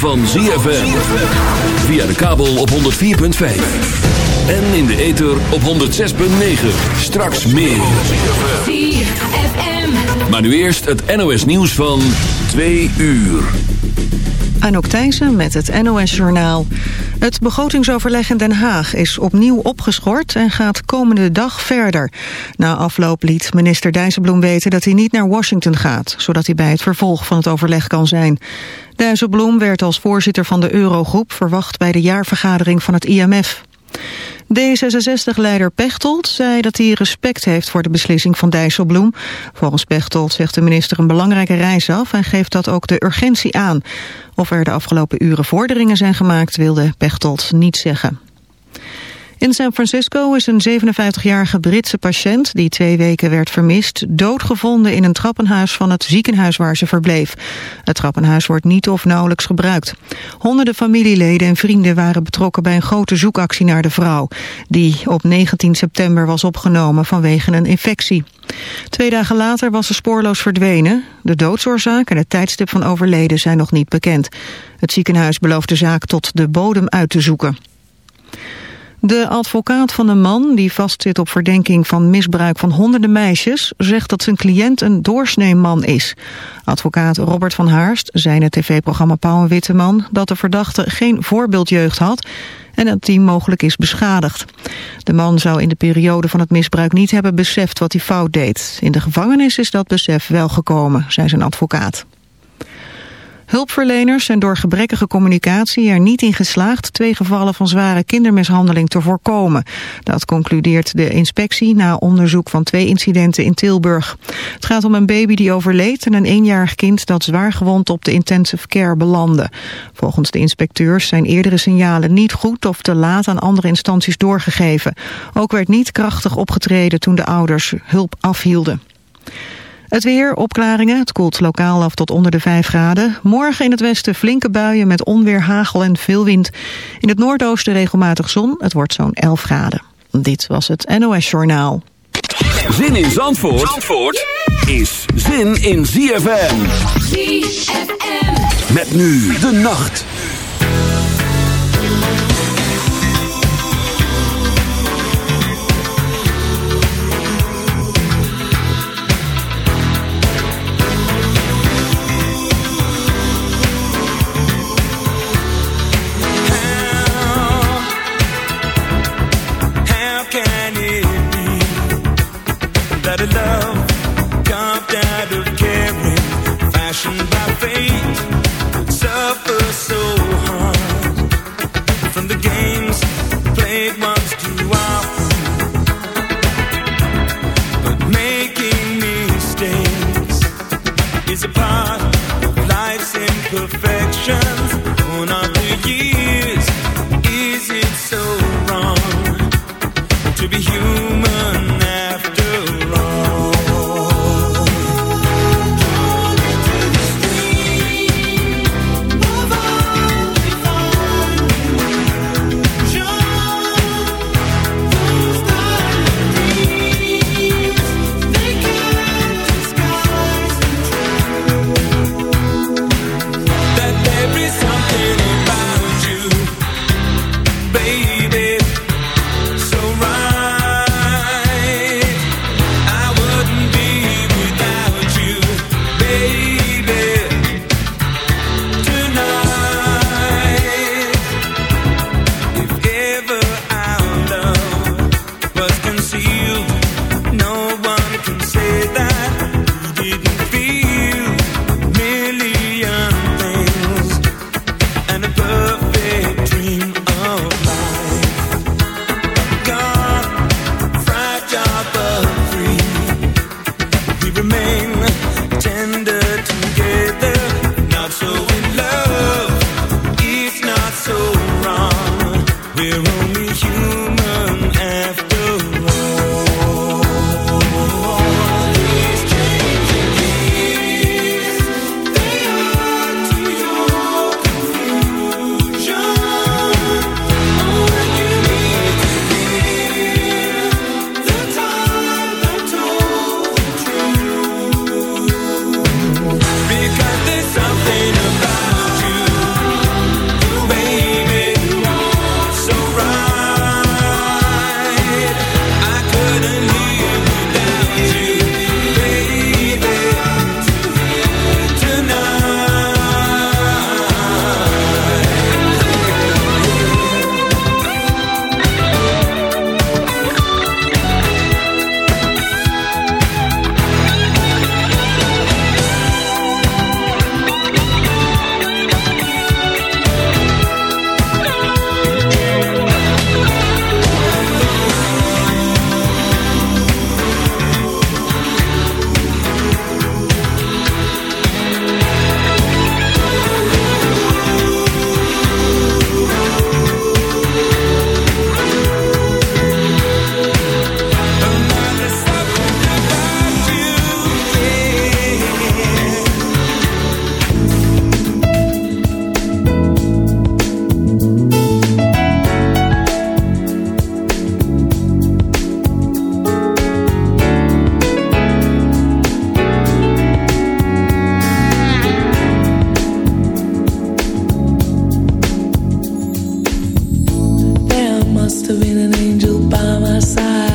van ZFM. Via de kabel op 104.5. En in de ether op 106.9. Straks meer. ZFM. Maar nu eerst het NOS nieuws van 2 uur. Anouk Thijssen met het NOS-journaal. Het begrotingsoverleg in Den Haag is opnieuw opgeschort en gaat komende dag verder. Na afloop liet minister Dijsselbloem weten dat hij niet naar Washington gaat... zodat hij bij het vervolg van het overleg kan zijn. Dijsselbloem werd als voorzitter van de Eurogroep verwacht bij de jaarvergadering van het IMF. D66-leider Pechtold zei dat hij respect heeft voor de beslissing van Dijsselbloem. Volgens Pechtold zegt de minister een belangrijke reis af en geeft dat ook de urgentie aan. Of er de afgelopen uren vorderingen zijn gemaakt wilde Pechtold niet zeggen. In San Francisco is een 57-jarige Britse patiënt die twee weken werd vermist doodgevonden in een trappenhuis van het ziekenhuis waar ze verbleef. Het trappenhuis wordt niet of nauwelijks gebruikt. Honderden familieleden en vrienden waren betrokken bij een grote zoekactie naar de vrouw, die op 19 september was opgenomen vanwege een infectie. Twee dagen later was ze spoorloos verdwenen. De doodsoorzaak en het tijdstip van overleden zijn nog niet bekend. Het ziekenhuis belooft de zaak tot de bodem uit te zoeken. De advocaat van een man die vastzit op verdenking van misbruik van honderden meisjes... zegt dat zijn cliënt een doorsneeman is. Advocaat Robert van Haarst zei in het tv-programma Pauw en Witteman... dat de verdachte geen voorbeeldjeugd had en dat die mogelijk is beschadigd. De man zou in de periode van het misbruik niet hebben beseft wat hij fout deed. In de gevangenis is dat besef wel gekomen, zei zijn advocaat. Hulpverleners zijn door gebrekkige communicatie er niet in geslaagd twee gevallen van zware kindermishandeling te voorkomen. Dat concludeert de inspectie na onderzoek van twee incidenten in Tilburg. Het gaat om een baby die overleed en een eenjarig kind dat zwaar gewond op de intensive care belandde. Volgens de inspecteurs zijn eerdere signalen niet goed of te laat aan andere instanties doorgegeven. Ook werd niet krachtig opgetreden toen de ouders hulp afhielden. Het weer, opklaringen. Het koelt lokaal af tot onder de 5 graden. Morgen in het westen flinke buien met onweer, hagel en veel wind. In het noordoosten regelmatig zon. Het wordt zo'n 11 graden. Dit was het NOS Journaal. Zin in Zandvoort, Zandvoort is zin in ZFM. ZFM. Met nu de nacht. remain. side.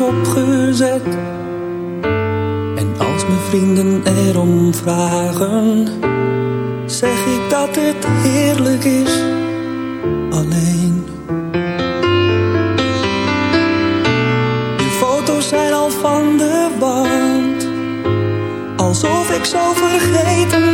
Opgezet. En als mijn vrienden erom vragen, zeg ik dat het heerlijk is, alleen. Je foto's zijn al van de wand, alsof ik zo vergeten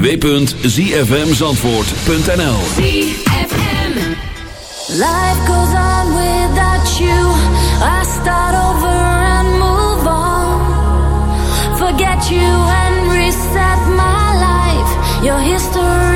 www.zfmzandvoort.nl Life goes on without you. I start over and move on. Forget you and reset my life. Your history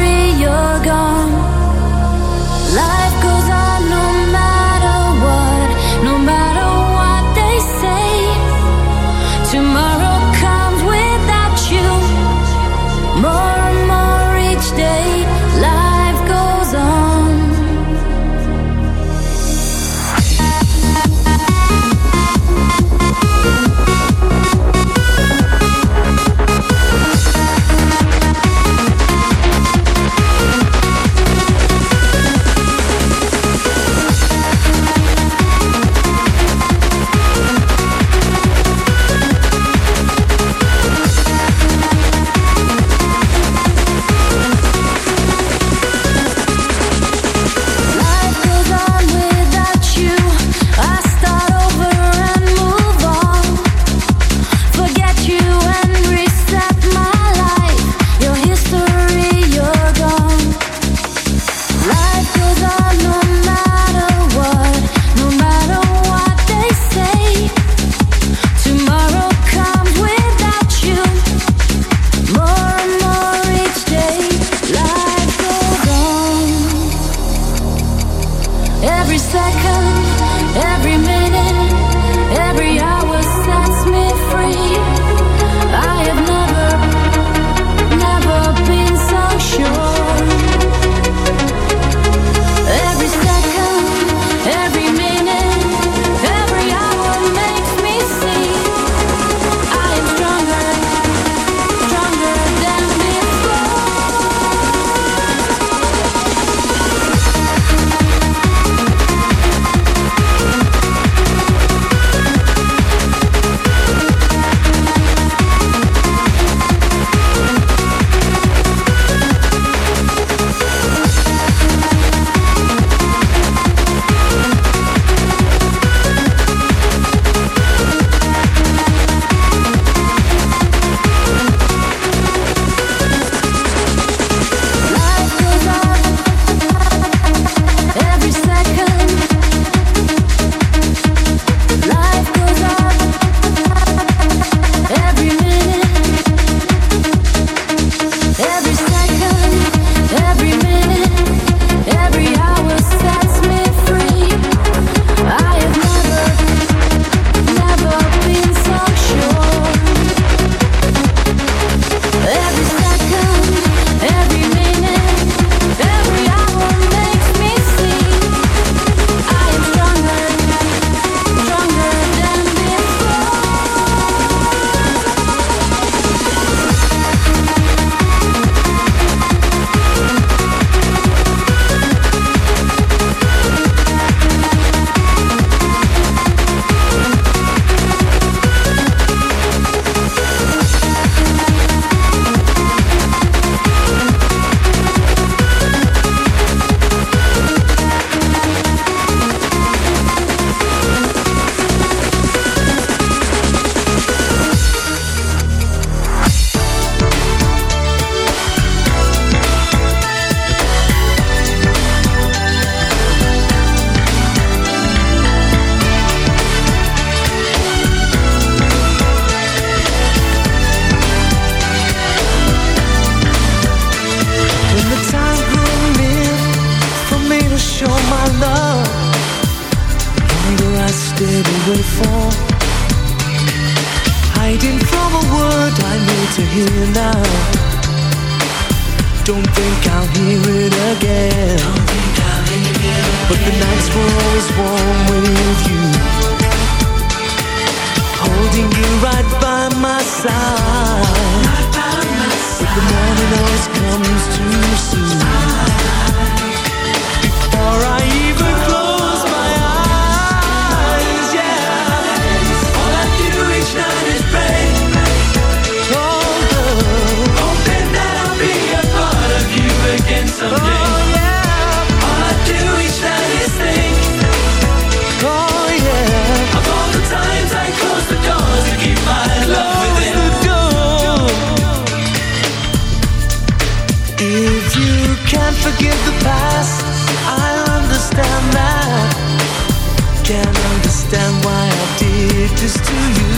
this to you.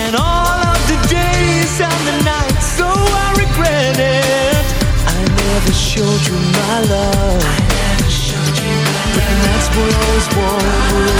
And all of the days and the nights, so I regret it. I never showed you my love. And that's what I always wanted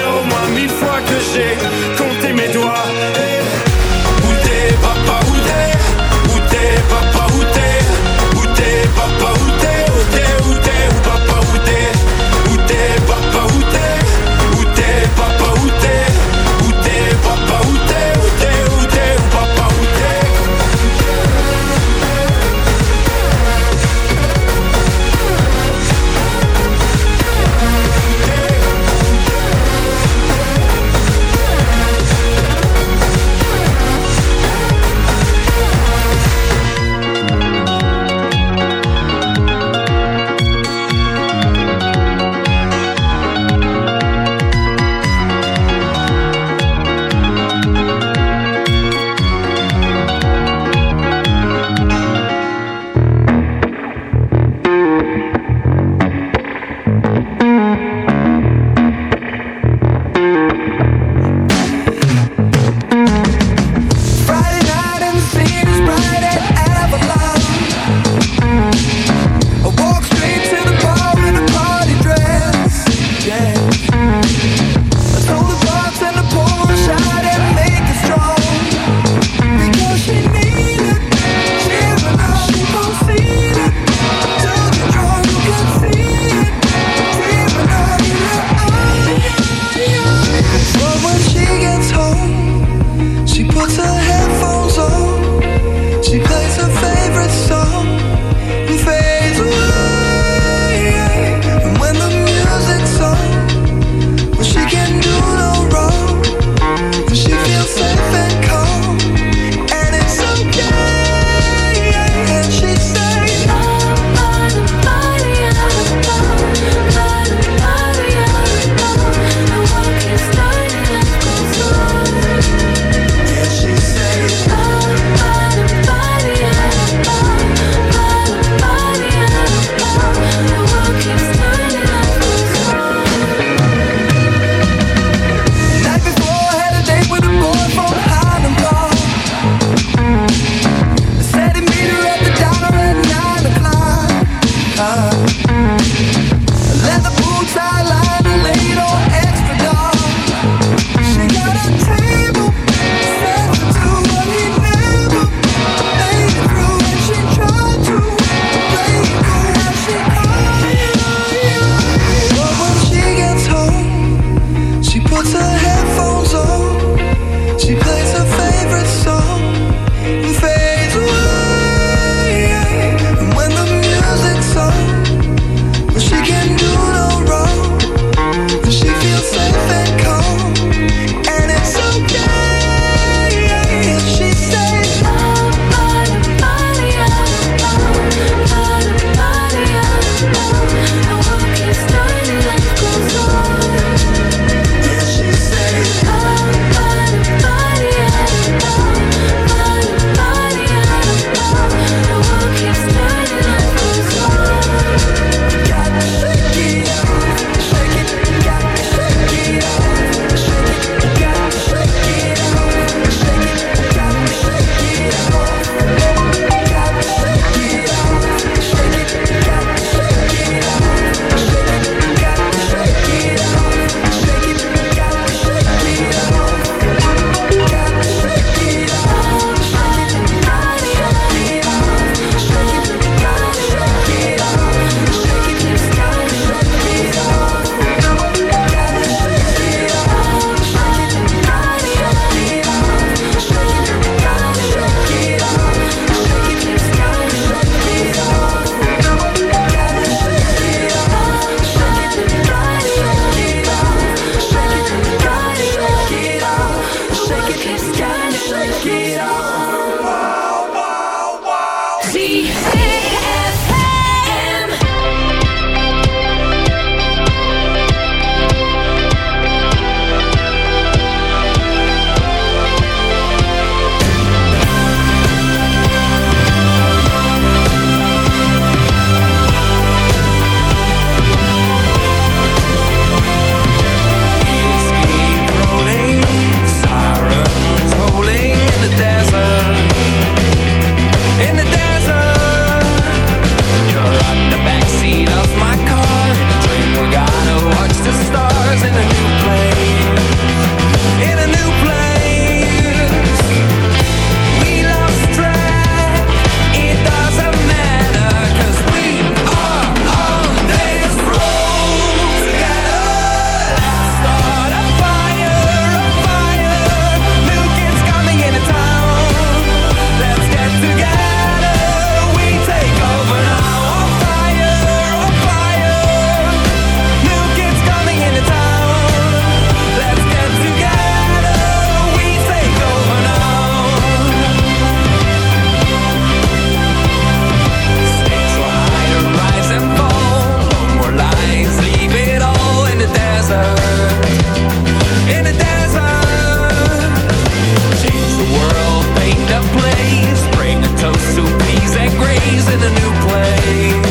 place. Bring a toast to peas and grays in a new place.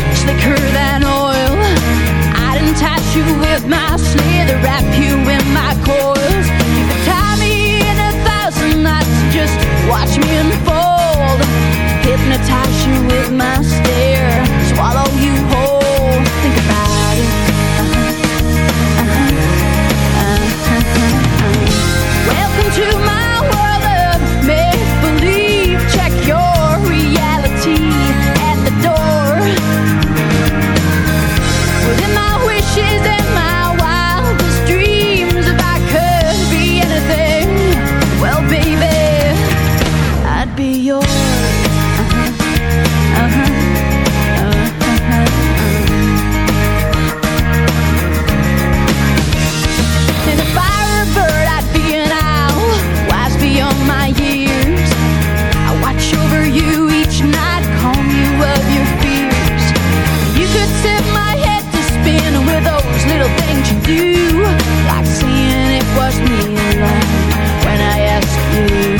slicker than oil. I'd entice you with my slither, wrap you in my coils. You could tie me in a thousand knots, just watch me unfold. Hypnotize you with my stare, swallow you you like seeing it was me alone when I asked you.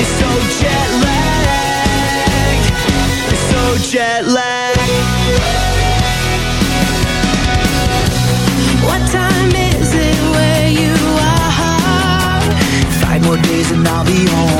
It's so jet lag. It's so jet lag. What time is it where you are? Five more days and I'll be home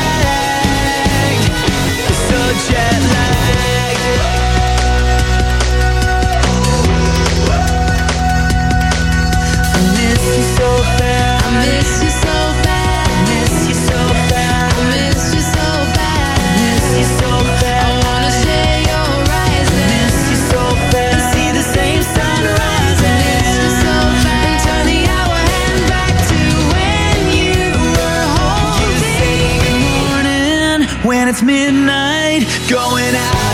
midnight going out.